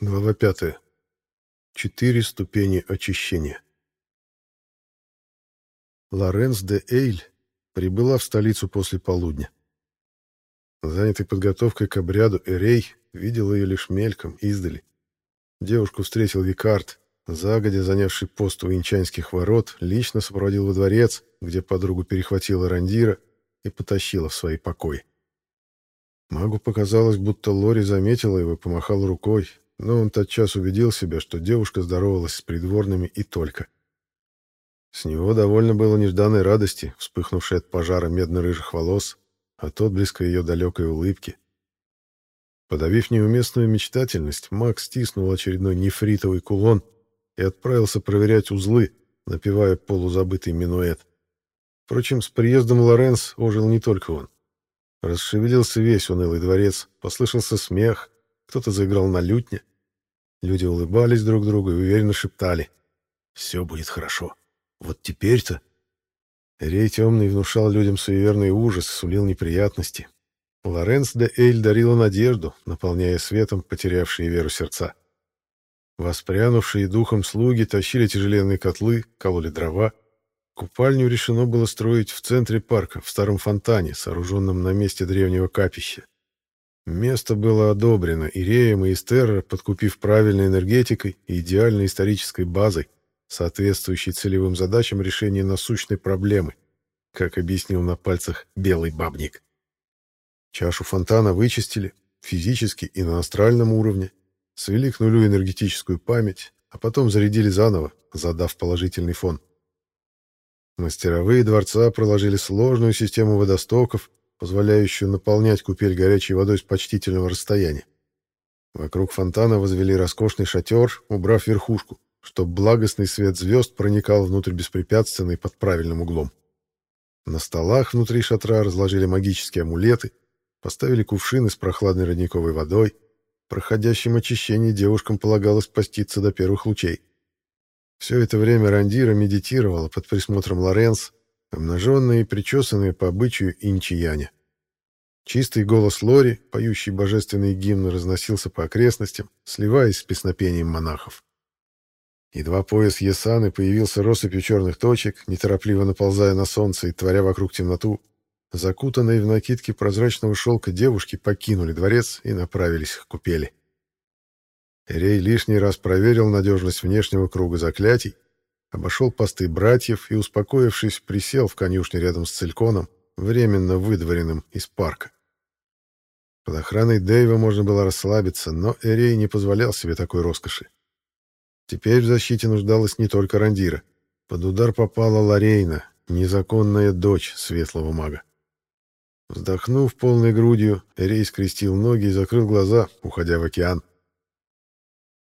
Глава 5. Четыре ступени очищения. Лоренс де Эйль прибыла в столицу после полудня. Занятый подготовкой к обряду Эрей видел ее лишь мельком, издали. Девушку встретил Викард, загодя занявший пост у инчанских ворот, лично сопроводил во дворец, где подругу перехватила Рандира и потащила в свои покои. Магу показалось, будто Лори заметила его и помахала рукой, но он тотчас убедил себя, что девушка здоровалась с придворными и только. С него довольно было нежданной радости, вспыхнувшей от пожара медно-рыжих волос, от отблеска ее далекой улыбки. Подавив неуместную мечтательность, Макс стиснул очередной нефритовый кулон и отправился проверять узлы, напевая полузабытый минуэт. Впрочем, с приездом Лоренс ожил не только он. Расшевелился весь унылый дворец, послышался смех, кто-то заиграл на лютне. Люди улыбались друг другу и уверенно шептали. «Все будет хорошо. Вот теперь-то...» Рей Темный внушал людям суеверный ужас, сулил неприятности. Лоренс де Эйль дарила надежду, наполняя светом потерявшие веру сердца. Воспрянувшие духом слуги тащили тяжеленные котлы, кололи дрова. Купальню решено было строить в центре парка, в старом фонтане, сооруженном на месте древнего капища. Место было одобрено Иреем и Эстерра, подкупив правильной энергетикой и идеальной исторической базой, соответствующей целевым задачам решения насущной проблемы, как объяснил на пальцах белый бабник. Чашу фонтана вычистили, физически и на астральном уровне, свели к нулю энергетическую память, а потом зарядили заново, задав положительный фон. Мастеровые дворца проложили сложную систему водостоков, позволяющую наполнять купель горячей водой с почтительного расстояния. Вокруг фонтана возвели роскошный шатер, убрав верхушку, чтобы благостный свет звезд проникал внутрь беспрепятственно и под правильным углом. На столах внутри шатра разложили магические амулеты, поставили кувшины с прохладной родниковой водой. Проходящим очищение девушкам полагалось поститься до первых лучей. Все это время Рандира медитировала под присмотром Лоренс, обнаженные и причесанные по обычаю инчияня. Чистый голос Лори, поющий божественные гимны, разносился по окрестностям, сливаясь с песнопением монахов. Едва пояс Есаны появился россыпью черных точек, неторопливо наползая на солнце и творя вокруг темноту, закутанные в накидки прозрачного шелка девушки покинули дворец и направились к купели. Эрей лишний раз проверил надежность внешнего круга заклятий, обошел посты братьев и, успокоившись, присел в конюшне рядом с Цельконом, временно выдворенным из парка. Под охраной Дэйва можно было расслабиться, но Эрей не позволял себе такой роскоши. Теперь в защите нуждалась не только Рандира. Под удар попала Ларейна, незаконная дочь светлого мага. Вздохнув полной грудью, Эрей скрестил ноги и закрыл глаза, уходя в океан.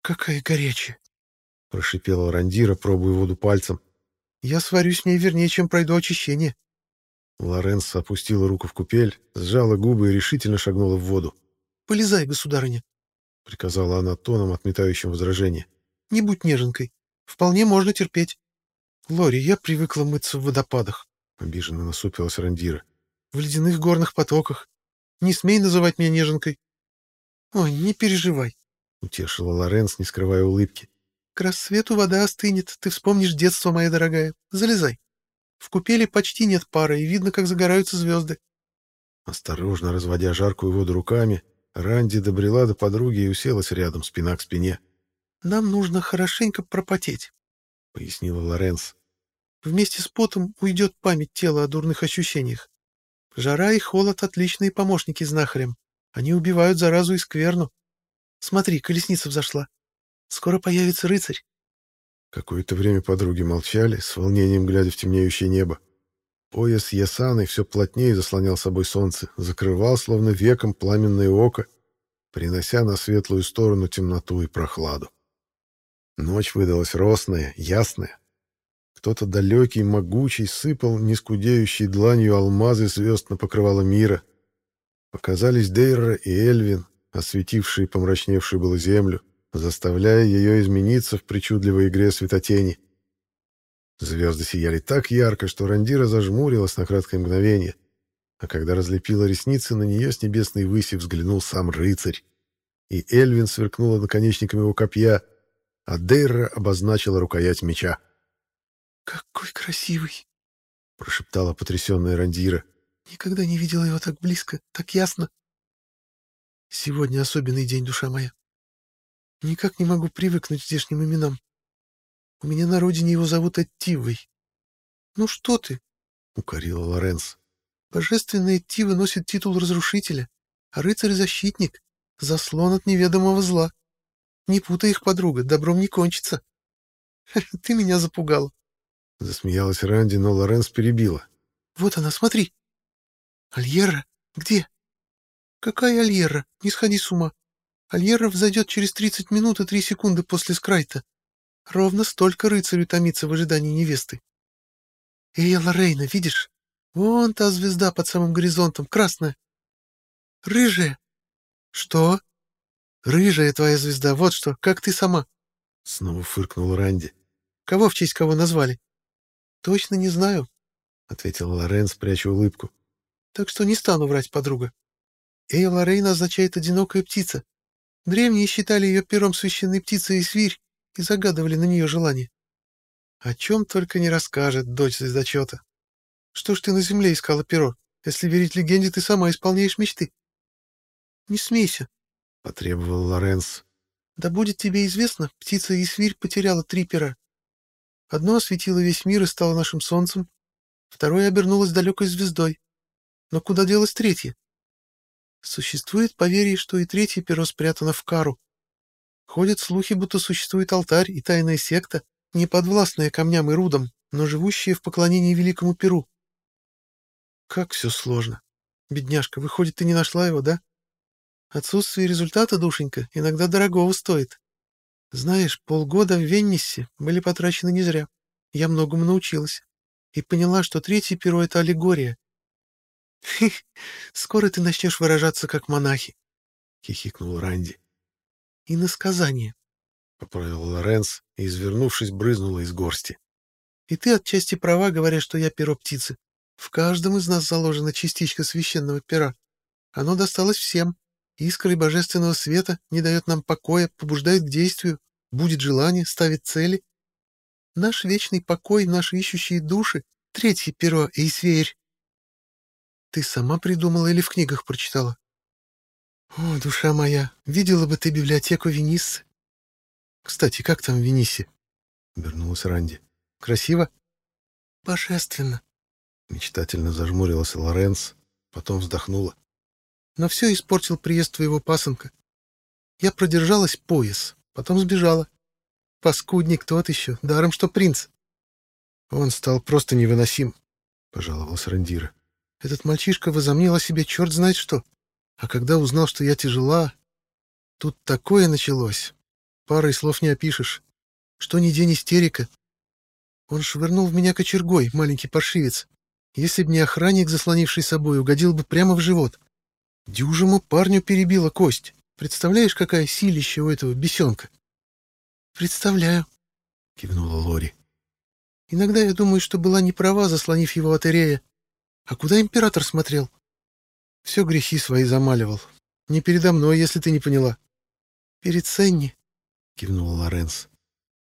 «Какая горячая!» — прошипела Рандира, пробуя воду пальцем. «Я сварюсь с ней вернее, чем пройду очищение». Лоренс опустила руку в купель, сжала губы и решительно шагнула в воду. «Полезай, государыня», — приказала она тоном, отметающим возражение. «Не будь неженкой. Вполне можно терпеть. Лори, я привыкла мыться в водопадах», — обиженно насупилась Рандира. «В ледяных горных потоках. Не смей называть меня неженкой». «Ой, не переживай», — утешила Лоренс, не скрывая улыбки. К рассвету вода остынет, ты вспомнишь детство, моя дорогая. Залезай. В купели почти нет пара, и видно, как загораются звезды. Осторожно разводя жаркую воду руками, Ранди добрела до подруги и уселась рядом, спина к спине. «Нам нужно хорошенько пропотеть», — пояснила Лоренс. «Вместе с потом уйдет память тела о дурных ощущениях. Жара и холод — отличные помощники знахарям. Они убивают заразу и скверну. Смотри, колесница взошла. Скоро появится рыцарь. Какое-то время подруги молчали, с волнением глядя в темнеющее небо. Пояс Ясаны все плотнее заслонял собой солнце, закрывал словно веком пламенное око, принося на светлую сторону темноту и прохладу. Ночь выдалась росная, ясная. Кто-то далекий, могучий сыпал нескудеющей дланью алмазы звезд на покрывало мира. Показались Дейра и Эльвин, осветившие помрачневшую было землю заставляя ее измениться в причудливой игре светотени. Звезды сияли так ярко, что Рандира зажмурилась на краткое мгновение, а когда разлепила ресницы, на нее с небесной выси взглянул сам рыцарь. и Эльвин сверкнула наконечником его копья, а Дейра обозначила рукоять меча. «Какой красивый!» — прошептала потрясенная Рандира. «Никогда не видела его так близко, так ясно. Сегодня особенный день, душа моя. Никак не могу привыкнуть к здешним именам. У меня на родине его зовут Эттивой. Ну что ты? — укорила Лоренс. Божественная Эттива носит титул разрушителя, а рыцарь-защитник — заслон от неведомого зла. Не путай их, подруга, добром не кончится. Ты меня запугала. Засмеялась Ранди, но Лоренс перебила. Вот она, смотри. Альера? Где? Какая Альера? Не сходи с ума. Альера взойдет через 30 минут и 3 секунды после скрайта. Ровно столько рыцарю томится в ожидании невесты. Эй, Лорейна, видишь? Вон та звезда под самым горизонтом, красная. Рыжая. Что? Рыжая твоя звезда, вот что, как ты сама. Снова фыркнул Ранди. Кого в честь кого назвали? Точно не знаю, ответила Лоренс, пряча улыбку. Так что не стану врать, подруга. Эй, Лорейна означает «одинокая птица», Древние считали ее пером священной птицы и свирь и загадывали на нее желание. О чем только не расскажет дочь звездочета. Что ж ты на земле искала перо? Если верить легенде, ты сама исполняешь мечты. Не смейся, — потребовал Лоренс. Да будет тебе известно, птица и свирь потеряла три пера. Одно осветило весь мир и стало нашим солнцем, второе обернулось далекой звездой. Но куда делось третье? Существует поверье, что и третье перо спрятано в кару. Ходят слухи, будто существует алтарь и тайная секта, не подвластная камням и рудам, но живущая в поклонении великому перу. Как все сложно. Бедняжка, выходит, ты не нашла его, да? Отсутствие результата, душенька, иногда дорогого стоит. Знаешь, полгода в Веннисе были потрачены не зря. Я многому научилась. И поняла, что третье перо — это аллегория, скоро ты начнешь выражаться как монахи, — хихикнул Ранди. — И на сказание, — поправил Лоренс и, извернувшись, брызнула из горсти. — И ты отчасти права, говоря, что я перо птицы. В каждом из нас заложена частичка священного пера. Оно досталось всем. Искрой божественного света не дает нам покоя, побуждает к действию, будет желание, ставит цели. Наш вечный покой, наши ищущие души — третье перо Эйсверь. Ты сама придумала или в книгах прочитала? О, душа моя, видела бы ты библиотеку Вениссы. Кстати, как там в Венисе? Вернулась Ранди. Красиво? Божественно. Мечтательно зажмурилась Лоренс, потом вздохнула. Но все испортил приезд твоего пасынка. Я продержалась пояс, потом сбежала. Паскудник тот еще, даром что принц. Он стал просто невыносим, — пожаловался Рандира. Этот мальчишка возомнил о себе черт знает что. А когда узнал, что я тяжела... Тут такое началось. Парой слов не опишешь. Что ни день истерика. Он швырнул в меня кочергой, маленький паршивец. Если б не охранник, заслонивший собой, угодил бы прямо в живот. Дюжему парню перебила кость. Представляешь, какая силища у этого бесенка? Представляю, кивнула Лори. Иногда я думаю, что была не права, заслонив его от Эрея. А куда император смотрел? Все грехи свои замаливал. Не передо мной, если ты не поняла. Перед Сенни, кивнула Лоренс.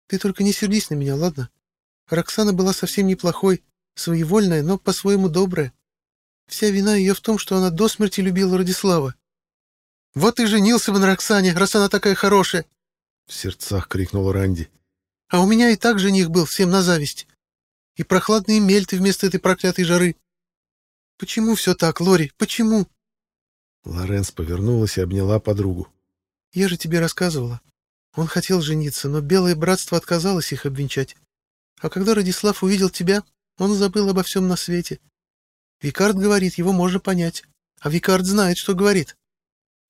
Ты только не сердись на меня, ладно? Роксана была совсем неплохой, своевольная, но по-своему добрая. Вся вина ее в том, что она до смерти любила Радислава. Вот и женился бы на Роксане, раз она такая хорошая! В сердцах крикнул Ранди. А у меня и так жених был, всем на зависть. И прохладные мельты вместо этой проклятой жары. Почему все так, Лори? Почему? Лоренс повернулась и обняла подругу. Я же тебе рассказывала. Он хотел жениться, но Белое Братство отказалось их обвенчать. А когда Радислав увидел тебя, он забыл обо всем на свете. Викард говорит, его можно понять. А Викард знает, что говорит.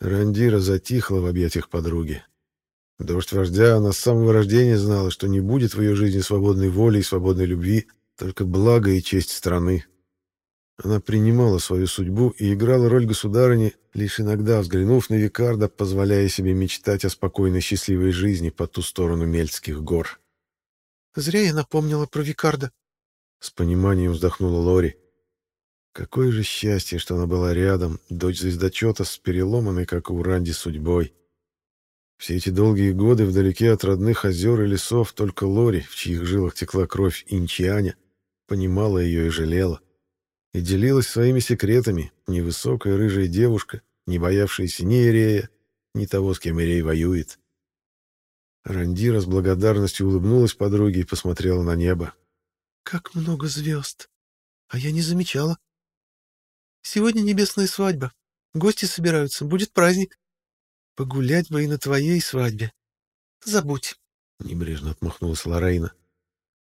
Рандира затихла в объятиях подруги. Дождь вождя, она с самого рождения знала, что не будет в ее жизни свободной воли и свободной любви, только благо и честь страны. Она принимала свою судьбу и играла роль государыни, лишь иногда взглянув на Викарда, позволяя себе мечтать о спокойной счастливой жизни по ту сторону Мельтских гор. «Зря я напомнила про Викарда», — с пониманием вздохнула Лори. Какое же счастье, что она была рядом, дочь звездочета с переломанной, как у Ранди, судьбой. Все эти долгие годы вдалеке от родных озер и лесов только Лори, в чьих жилах текла кровь инчианя, понимала ее и жалела. И делилась своими секретами невысокая рыжая девушка, не боявшаяся ни Ирея, ни того, с кем Ирей воюет. Рандира с благодарностью улыбнулась подруге и посмотрела на небо. «Как много звезд! А я не замечала. Сегодня небесная свадьба. Гости собираются, будет праздник. Погулять бы и на твоей свадьбе. Забудь!» — небрежно отмахнулась Лорейна.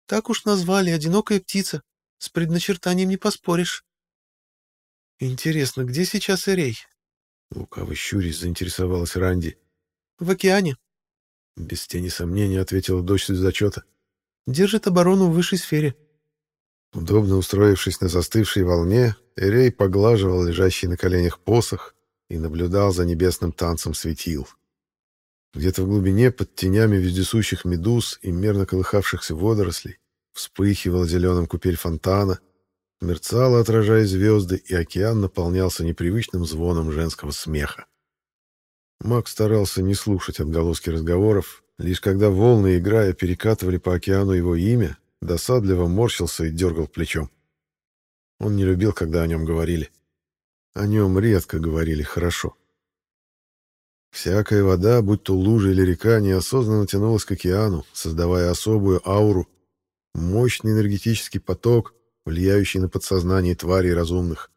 «Так уж назвали, одинокая птица. С предначертанием не поспоришь». «Интересно, где сейчас Эрей?» Лукаво щурясь заинтересовалась Ранди. «В океане», без тени сомнения ответила дочь из зачета. Держит оборону в высшей сфере. Удобно устроившись на застывшей волне, Эрей поглаживал лежащий на коленях посох и наблюдал за небесным танцем светил. Где-то в глубине, под тенями вездесущих медуз и мерно колыхавшихся водорослей, вспыхивал зеленым купель фонтана, мерцало, отражая звезды, и океан наполнялся непривычным звоном женского смеха. Маг старался не слушать отголоски разговоров, лишь когда волны, играя, перекатывали по океану его имя, досадливо морщился и дергал плечом. Он не любил, когда о нем говорили. О нем редко говорили хорошо. Всякая вода, будь то лужа или река, неосознанно тянулась к океану, создавая особую ауру, мощный энергетический поток, влияющий на подсознание тварей разумных.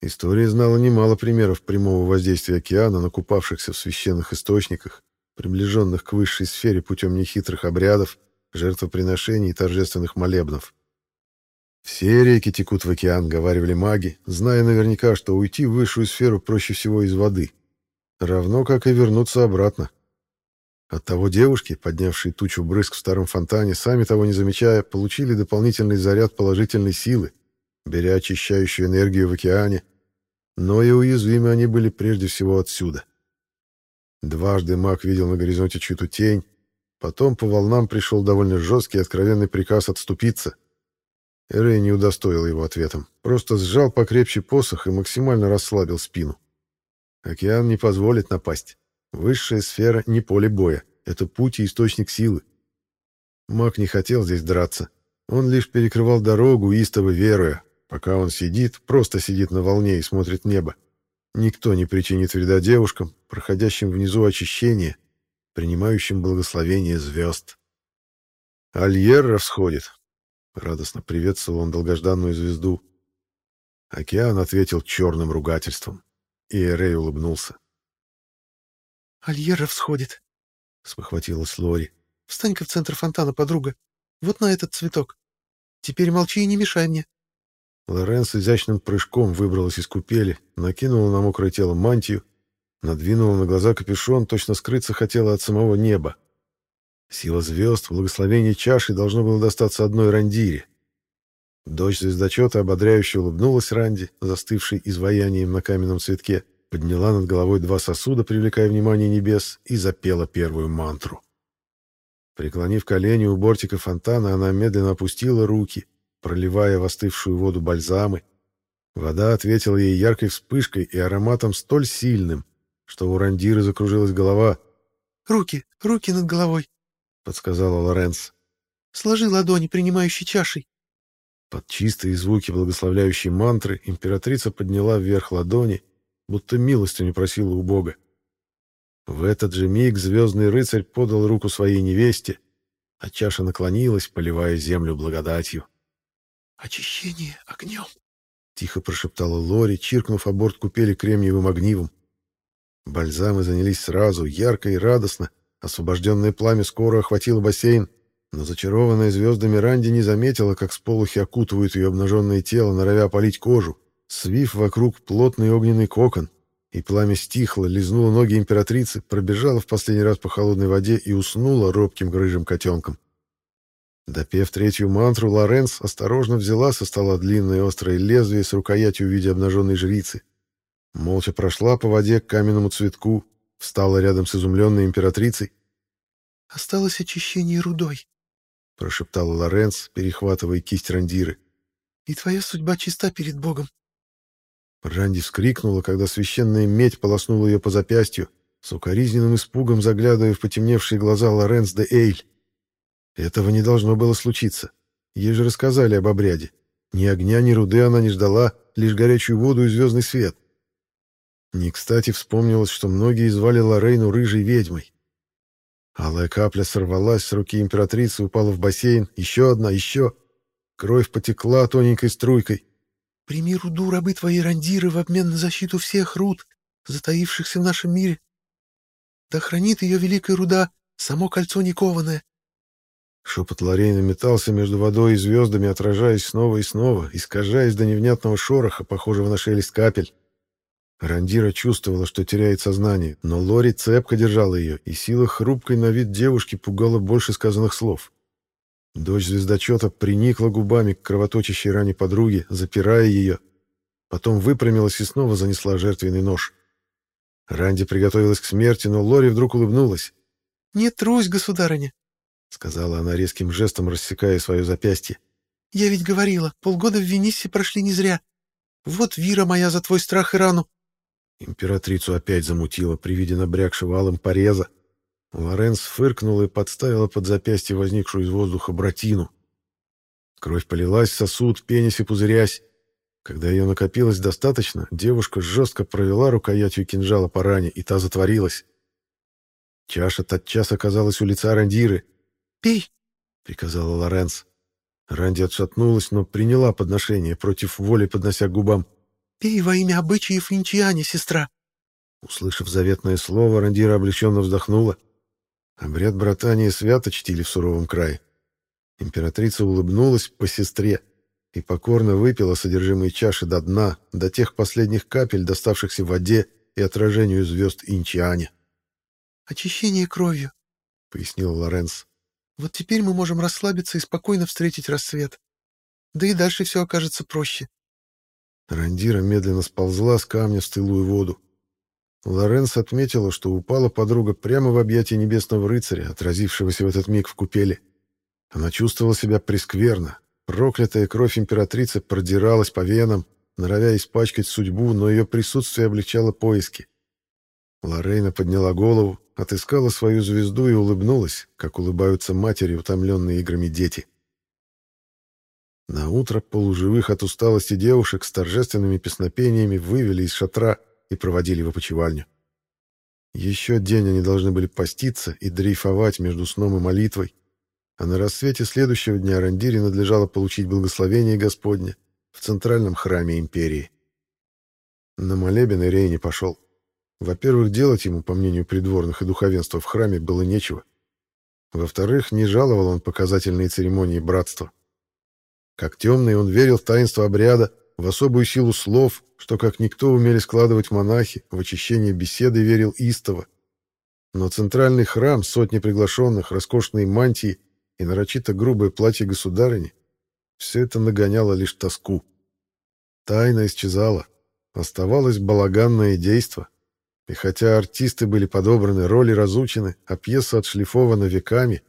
История знала немало примеров прямого воздействия океана на купавшихся в священных источниках, приближенных к высшей сфере путем нехитрых обрядов, жертвоприношений и торжественных молебнов. Все реки текут в океан, говаривали маги, зная наверняка, что уйти в высшую сферу проще всего из воды, равно как и вернуться обратно. Оттого девушки, поднявшие тучу брызг в старом фонтане, сами того не замечая, получили дополнительный заряд положительной силы, беря очищающую энергию в океане, но и уязвимы они были прежде всего отсюда. Дважды маг видел на горизонте чью-то тень, потом по волнам пришел довольно жесткий и откровенный приказ отступиться. Эрей не удостоил его ответом, просто сжал покрепче посох и максимально расслабил спину. Океан не позволит напасть. Высшая сфера не поле боя, это путь и источник силы. Маг не хотел здесь драться. Он лишь перекрывал дорогу, истово веруя, Пока он сидит, просто сидит на волне и смотрит небо. Никто не причинит вреда девушкам, проходящим внизу очищение, принимающим благословение звезд. Альерра всходит. Радостно приветствовал он долгожданную звезду. Океан ответил черным ругательством. И Эрей улыбнулся. «Альерра всходит», — спохватилась Лори. «Встань-ка в центр фонтана, подруга. Вот на этот цветок. Теперь молчи и не мешай мне». Лоренс изящным прыжком выбралась из купели, накинула на мокрое тело мантию, надвинула на глаза капюшон, точно скрыться хотела от самого неба. Сила звезд, благословение чаши должно было достаться одной Рандире. Дочь звездочета ободряюще улыбнулась Ранди, застывшей изваянием на каменном цветке, подняла над головой два сосуда, привлекая внимание небес, и запела первую мантру. Преклонив колени у бортика фонтана, она медленно опустила руки — проливая в остывшую воду бальзамы. Вода ответила ей яркой вспышкой и ароматом столь сильным, что у Рандиры закружилась голова. «Руки, руки над головой», — подсказала Лоренс. «Сложи ладони, принимающей чашей». Под чистые звуки благословляющей мантры императрица подняла вверх ладони, будто милостью не просила у Бога. В этот же миг звездный рыцарь подал руку своей невесте, а чаша наклонилась, поливая землю благодатью. «Очищение огнем!» — тихо прошептала Лори, чиркнув о борт купели кремниевым огнивом. Бальзамы занялись сразу, ярко и радостно. Освобожденное пламя скоро охватило бассейн, но зачарованная звездами Ранди не заметила, как сполохи окутывают ее обнаженное тело, норовя опалить кожу, свив вокруг плотный огненный кокон, и пламя стихло, лизнуло ноги императрицы, пробежало в последний раз по холодной воде и уснуло робким рыжим котенком. Допев третью мантру, Лоренс осторожно взяла со стола длинное острое лезвие с рукоятью в виде обнаженной жрицы. Молча прошла по воде к каменному цветку, встала рядом с изумленной императрицей. «Осталось очищение рудой», — прошептала Лоренс, перехватывая кисть Рандиры. «И твоя судьба чиста перед Богом». Ранди вскрикнула, когда священная медь полоснула ее по запястью, с укоризненным испугом заглядывая в потемневшие глаза Лоренс де Эйль. Этого не должно было случиться. Ей же рассказали об обряде. Ни огня, ни руды она не ждала, лишь горячую воду и звездный свет. Не кстати вспомнилось, что многие звали Лорейну рыжей ведьмой. Алая капля сорвалась с руки императрицы, упала в бассейн. Еще одна, еще. Кровь потекла тоненькой струйкой. «Прими руду рабы твои рандиры в обмен на защиту всех руд, затаившихся в нашем мире. Да хранит ее великая руда, само кольцо никованное». Шепот Лорейна метался между водой и звездами, отражаясь снова и снова, искажаясь до невнятного шороха, похожего на шелест капель. Рандира чувствовала, что теряет сознание, но Лори цепко держала ее, и сила хрупкой на вид девушки пугала больше сказанных слов. Дочь звездочета приникла губами к кровоточащей ране подруги, запирая ее. Потом выпрямилась и снова занесла жертвенный нож. Ранди приготовилась к смерти, но Лори вдруг улыбнулась. «Не трусь, государыня», — сказала она резким жестом, рассекая свое запястье. «Я ведь говорила, полгода в Вениссе прошли не зря. Вот вира моя за твой страх и рану». Императрицу опять замутило при виде набрякшего алым пореза, Лоренс фыркнула и подставила под запястье возникшую из воздуха братину. Кровь полилась в сосуд, пенясь и пузырясь. Когда ее накопилось достаточно, девушка жестко провела рукоятью кинжала по ране, и та затворилась. Чаша тотчас оказалась у лица Рандиры. «Пей!» — приказала Лоренс. Ранди отшатнулась, но приняла подношение, против воли поднося к губам. «Пей во имя обычаев Инчиане, сестра!» Услышав заветное слово, Рандира облегченно вздохнула. Обряд братания свято чтили в суровом крае. Императрица улыбнулась по сестре и покорно выпила содержимое чаши до дна, до тех последних капель, доставшихся в воде и отражению звезд Инчиане. «Очищение кровью», — пояснил Лоренс. «Вот теперь мы можем расслабиться и спокойно встретить рассвет. Да и дальше все окажется проще». Рандира медленно сползла с камня в стылую воду. Лоренс отметила, что упала подруга прямо в объятия небесного рыцаря, отразившегося в этот миг в купели. Она чувствовала себя прескверно. Проклятая кровь императрицы продиралась по венам, норовя испачкать судьбу, но ее присутствие облегчало поиски. Лорейна подняла голову, отыскала свою звезду и улыбнулась, как улыбаются матери, утомленные играми дети. На утро полуживых от усталости девушек с торжественными песнопениями вывели из шатра и проводили в опочивальню. Еще день они должны были поститься и дрейфовать между сном и молитвой, а на рассвете следующего дня Рандире надлежало получить благословение Господне в центральном храме империи. На молебен Ирей не пошел. Во-первых, делать ему, по мнению придворных и духовенства, в храме было нечего. Во-вторых, не жаловал он показательные церемонии братства. Как темный, он верил в таинство обряда, в особую силу слов, что как никто умели складывать монахи, в очищение беседы верил истово. Но центральный храм, сотни приглашенных, роскошные мантии и нарочито грубое платье государыни — все это нагоняло лишь тоску. Тайна исчезала, оставалось балаганное действо. И хотя артисты были подобраны, роли разучены, а пьеса отшлифована веками,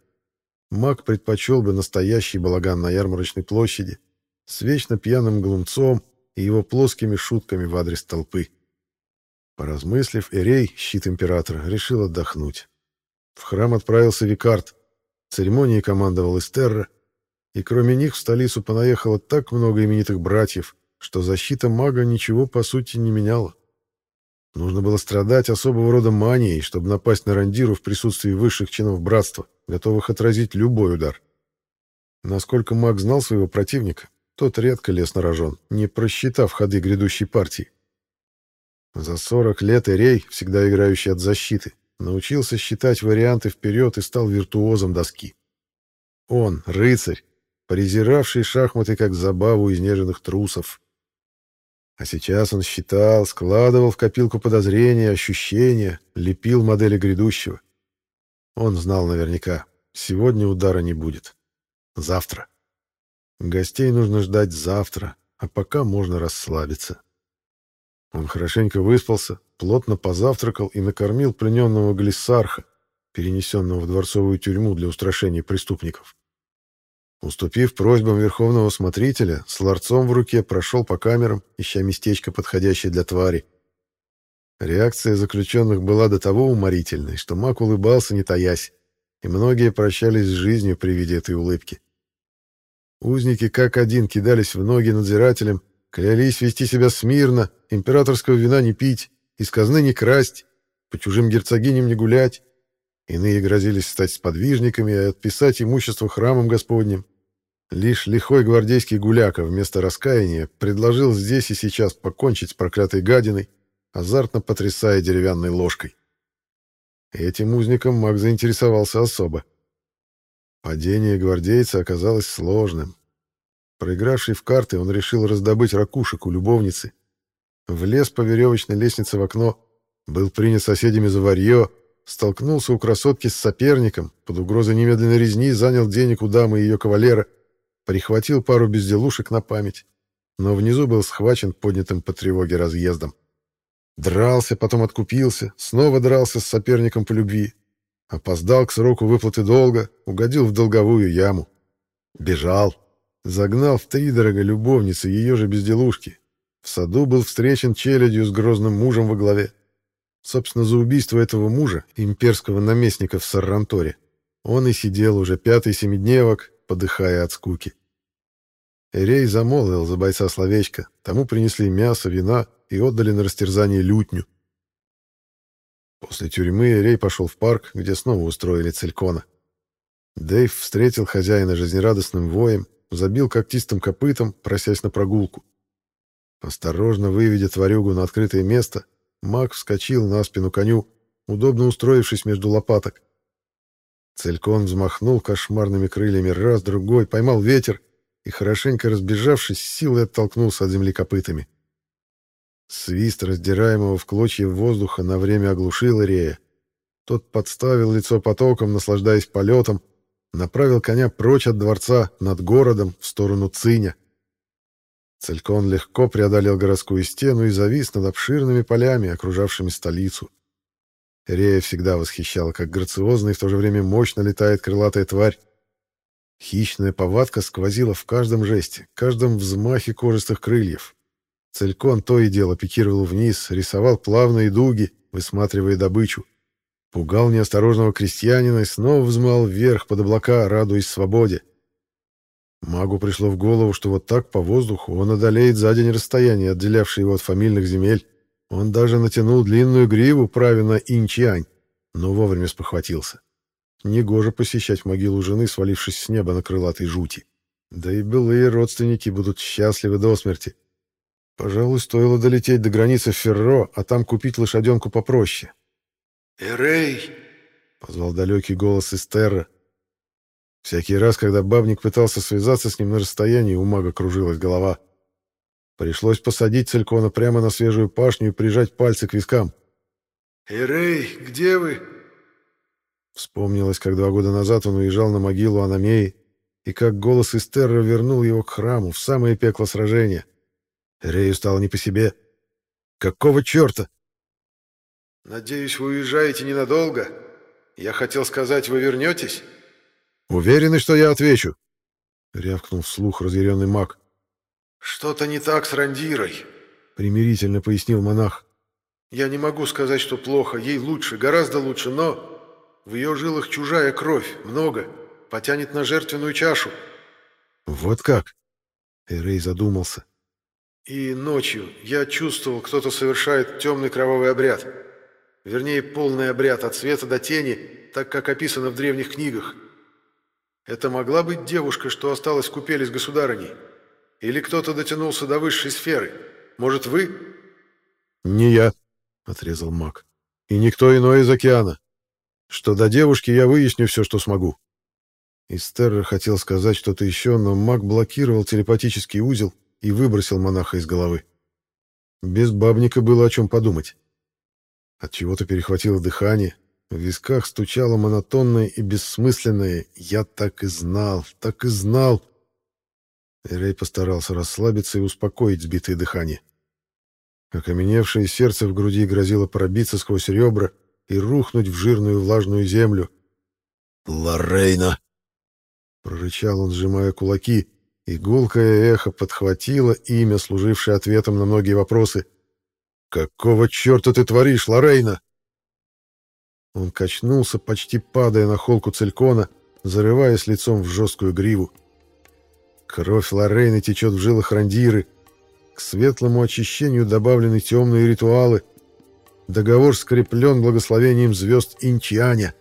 маг предпочел бы настоящий балаган на ярмарочной площади, с вечно пьяным глумцом и его плоскими шутками в адрес толпы. Поразмыслив, Эрей, щит императора, решил отдохнуть. В храм отправился Викард. Церемонии командовал Эстерра, и кроме них в столицу понаехало так много именитых братьев, что защита мага ничего по сути не меняла. Нужно было страдать особого рода манией, чтобы напасть на Рандиру в присутствии высших чинов братства, готовых отразить любой удар. Насколько маг знал своего противника, тот редко лез на рожон, не просчитав ходы грядущей партии. За 40 лет Эрей, всегда играющий от защиты, научился считать варианты вперед и стал виртуозом доски. Он, рыцарь, презиравший шахматы как забаву изнеженных трусов. А сейчас он считал, складывал в копилку подозрения, ощущения, лепил модели грядущего. Он знал наверняка, сегодня удара не будет. Завтра. Гостей нужно ждать завтра, а пока можно расслабиться. Он хорошенько выспался, плотно позавтракал и накормил плененного глиссарха, перенесенного в дворцовую тюрьму для устрашения преступников. Уступив просьбам верховного смотрителя, с ларцом в руке прошел по камерам, ища местечко, подходящее для твари. Реакция заключенных была до того уморительной, что маг улыбался, не таясь, и многие прощались с жизнью при виде этой улыбки. Узники как один кидались в ноги надзирателям, клялись вести себя смирно, императорского вина не пить, из казны не красть, по чужим герцогиням не гулять. Иные грозились стать сподвижниками и отписать имущество храмом Господним. Лишь лихой гвардейский гуляка вместо раскаяния предложил здесь и сейчас покончить с проклятой гадиной, азартно потрясая деревянной ложкой. Этим узником маг заинтересовался особо. Падение гвардейца оказалось сложным. Проигравший в карты, он решил раздобыть ракушек у любовницы. Влез по веревочной лестнице в окно, был принят соседями за варье, столкнулся у красотки с соперником, под угрозой немедленной резни занял денег у дамы и ее кавалера, прихватил пару безделушек на память, но внизу был схвачен поднятым по тревоге разъездом. Дрался, потом откупился, снова дрался с соперником по любви. Опоздал к сроку выплаты долга, угодил в долговую яму. Бежал. Загнал в тридорога любовницы ее же безделушки. В саду был встречен челядью с грозным мужем во главе. Собственно, за убийство этого мужа, имперского наместника в Сарранторе, он и сидел уже пятый семидневок, подыхая от скуки. Эрей замолвил за бойца словечко, тому принесли мясо, вина и отдали на растерзание лютню. После тюрьмы Эрей пошел в парк, где снова устроили целькона. Дэйв встретил хозяина жизнерадостным воем, забил когтистым копытом, просясь на прогулку. Осторожно выведя тварюгу на открытое место, маг вскочил на спину коню, удобно устроившись между лопаток. Целькон взмахнул кошмарными крыльями раз, другой, поймал ветер и, хорошенько разбежавшись, силой оттолкнулся от земли копытами. Свист раздираемого в клочья воздуха на время оглушил Ирея. Тот подставил лицо потоком, наслаждаясь полетом, направил коня прочь от дворца, над городом, в сторону Циня. Целькон легко преодолел городскую стену и завис над обширными полями, окружавшими столицу. Рея всегда восхищала, как грациозно и в то же время мощно летает крылатая тварь. Хищная повадка сквозила в каждом жесте, каждом взмахе кожистых крыльев. Целькон то и дело пикировал вниз, рисовал плавные дуги, высматривая добычу. Пугал неосторожного крестьянина и снова взмал вверх под облака, радуясь свободе. Магу пришло в голову, что вот так по воздуху он одолеет за день расстояние, отделявшее его от фамильных земель. Он даже натянул длинную гриву, правя на инчиань, но вовремя спохватился. Негоже посещать могилу жены, свалившись с неба на крылатой жути. Да и былые родственники будут счастливы до смерти. Пожалуй, стоило долететь до границы Ферро, а там купить лошаденку попроще. «Эрей!» — позвал далекий голос из Терра. Всякий раз, когда бабник пытался связаться с ним на расстоянии, у мага кружилась голова. Пришлось посадить Целькона прямо на свежую пашню и прижать пальцы к вискам. «Эрей, где вы?» Вспомнилось, как два года назад он уезжал на могилу Анамеи, и как голос из Терра вернул его к храму в самое пекло сражения. Рею стало не по себе. «Какого черта?» «Надеюсь, вы уезжаете ненадолго. Я хотел сказать, вы вернетесь?» «Уверены, что я отвечу?» — рявкнул вслух разъяренный маг. «Что-то не так с Рандирой», — примирительно пояснил монах. «Я не могу сказать, что плохо. Ей лучше, гораздо лучше, но в ее жилах чужая кровь, много, потянет на жертвенную чашу». «Вот как?» — Эрей задумался. И ночью я чувствовал, кто-то совершает темный кровавый обряд. Вернее, полный обряд от света до тени, так как описано в древних книгах. Это могла быть девушка, что осталась в купели с государыней? Или кто-то дотянулся до высшей сферы? Может, вы?» «Не я», — отрезал маг. «И никто иной из океана. Что до девушки, я выясню все, что смогу». Истерра хотел сказать что-то еще, но маг блокировал телепатический узел, и выбросил монаха из головы. Без бабника было о чем подумать. От чего-то перехватило дыхание, в висках стучало монотонное и бессмысленное «Я так и знал, так и знал». Эрей постарался расслабиться и успокоить сбитое дыхание. Окаменевшее сердце в груди грозило пробиться сквозь ребра и рухнуть в жирную влажную землю. «Лоррейна!» — прорычал он, сжимая кулаки, и эхо подхватило имя, служившее ответом на многие вопросы. «Какого черта ты творишь, Лорейна?» Он качнулся, почти падая на холку целькона, зарываясь лицом в жесткую гриву. Кровь Лорейны течет в жилах рандиры. К светлому очищению добавлены темные ритуалы. Договор скреплен благословением звезд Инчианя.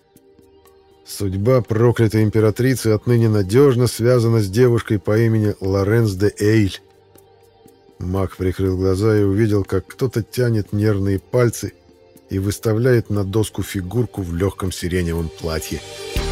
Судьба проклятой императрицы отныне надежно связана с девушкой по имени Лоренс де Эйль. Маг прикрыл глаза и увидел, как кто-то тянет нервные пальцы и выставляет на доску фигурку в легком сиреневом платье. «Связь»